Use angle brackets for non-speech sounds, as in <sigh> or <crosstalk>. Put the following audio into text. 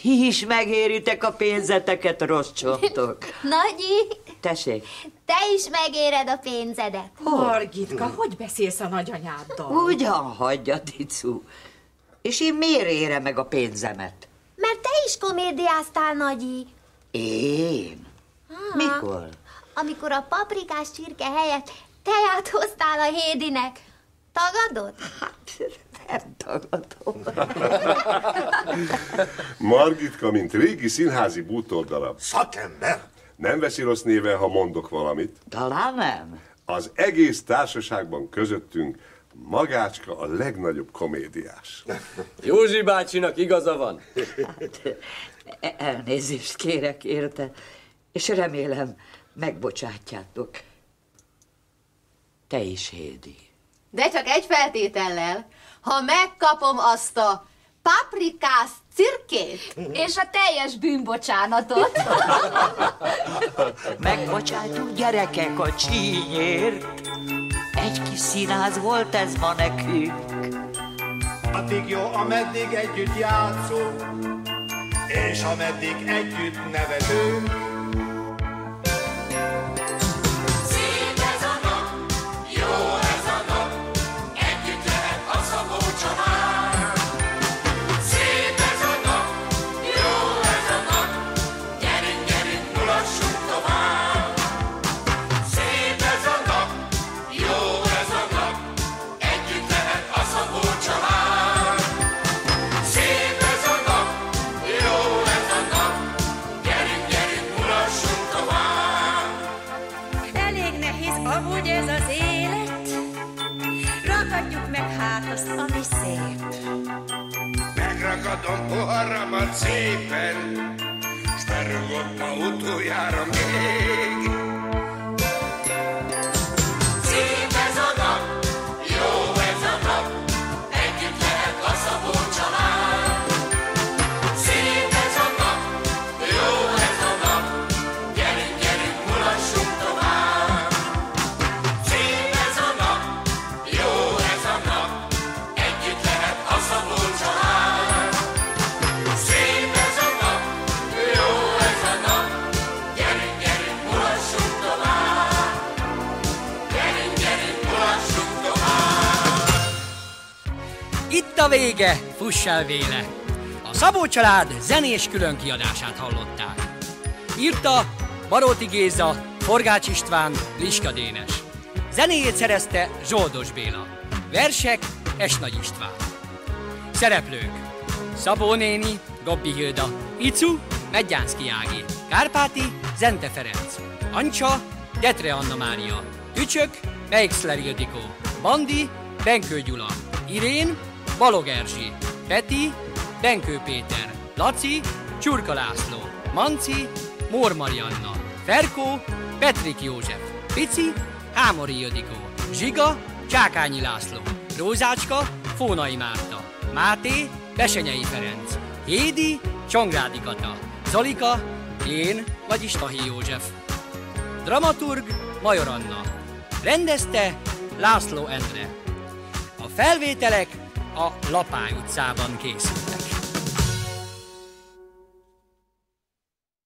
Ti is megéritek a pénzeteket, rossz csontok. <laughs> Nagyi, Tessék, te is megéred a pénzedet. Margitka, hogy beszélsz a nagyanyáddal? ugyan hagyja, Ticu. És én miért érem meg a pénzemet? Mert te is komédiáztál, Nagyi. Én? Mikor? Amikor a paprikás csirke helyett teját hoztál a Hédinek. Tagadod? Hát, nem tagadom. <laughs> Margitka, mint régi színházi bútordarab. Szakember? Nem veszi rossz néven, ha mondok valamit. Talán nem. Az egész társaságban közöttünk Magácska a legnagyobb komédiás. Józsi bácsinak igaza van. E- Elnézést kérek érte, és remélem megbocsátjátok. Te is, Hédi. De csak egy feltétellel, ha megkapom azt a paprikás cirkét. És a teljes bűnbocsánatot. <laughs> Megbocsájtunk gyerekek a csínyért. Egy kis színház volt ez ma nekünk. Addig jó, ameddig együtt játszunk, és ameddig együtt nevetünk. Ragadjuk meg hát azt, ami szép. Megragadom poharamat szépen, s berúgom ma utoljára még. A vége, fuss el véle! A Szabó család zenés külön kiadását hallották. Írta Baróti Géza, Forgács István, Liska Dénes. Zenéjét szerezte Zsoldos Béla. Versek Esnagy István. Szereplők Szabó néni, Gobbi Hilda, Icu, Medgyánszki Ági, Kárpáti, Zente Ferenc, Ancsa, Getre Anna Mária, Tücsök, Meixler Ildikó, Bandi, Benkő Gyula, Irén, Balog Erzsi, Peti, Benkő Péter, Laci, Csurka László, Manci, Mór Marianna, Ferkó, Petrik József, Pici, Hámori Ildikó, Zsiga, Csákányi László, Rózácska, Fónai Márta, Máté, Besenyei Ferenc, Hédi, Csongrádi Kata, Zolika, én, vagyis Tahi József. Dramaturg Major Anna. Rendezte László Endre. A felvételek a Lapály utcában készültek.